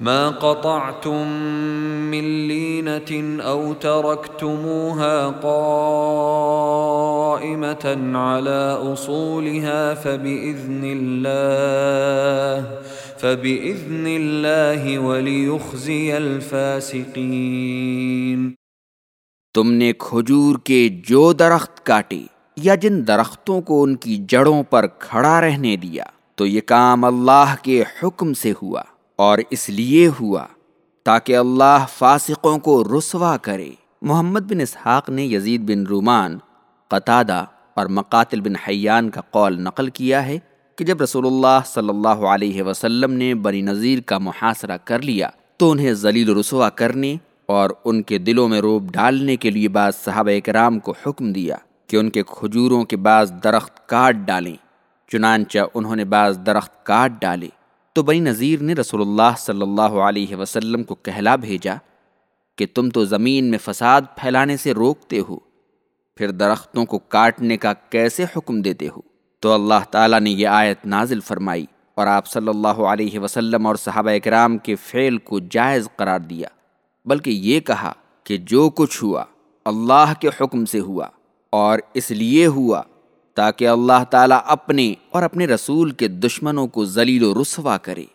ما قطعتم من لينة أو تركتموها قائمة على أصولها فبإذن الله فبإذن الله وليخزي الفاسقين تم نے کھجور کے جو درخت کاٹے یا جن درختوں کو ان کی جڑوں پر کھڑا رہنے دیا تو یہ کام اللہ کے حکم سے ہوا۔ اور اس لیے ہوا تاکہ اللہ فاسقوں کو رسوا کرے۔ محمد بن اسحاق نے یزید بن رومان، قطادہ اور مقاتل بن حیان کا قول نقل کیا ہے کہ جب رسول اللہ صلی اللہ علیہ وسلم نے بنی نذیر کا محاصرہ کر لیا تو انہیں ذلیل رسوا کرنے اور ان کے دلوں میں روب ڈالنے کے لیے بعض صحابہ کرام کو حکم دیا کہ ان کے کھجوروں کے بعض درخت کاٹ ڈالیں، چنانچہ انہوں نے بعض درخت کاٹ ڈالے۔ تو بنی نذیر نے رسول اللہ صلی اللہ علیہ وسلم کو کہلا بھیجا کہ تم تو زمین میں فساد پھیلانے سے روکتے ہو، پھر درختوں کو کاٹنے کا کیسے حکم دیتے ہو؟ تو اللہ تعالیٰ نے یہ آیت نازل فرمائی اور آپ صلی اللہ علیہ وسلم اور صحابہ اکرام کے فعل کو جائز قرار دیا، بلکہ یہ کہا کہ جو کچھ ہوا اللہ کے حکم سے ہوا اور اس لیے ہوا تاکہ اللہ تعالیٰ اپنے اور اپنے رسول کے دشمنوں کو ذلیل و رسوا کرے۔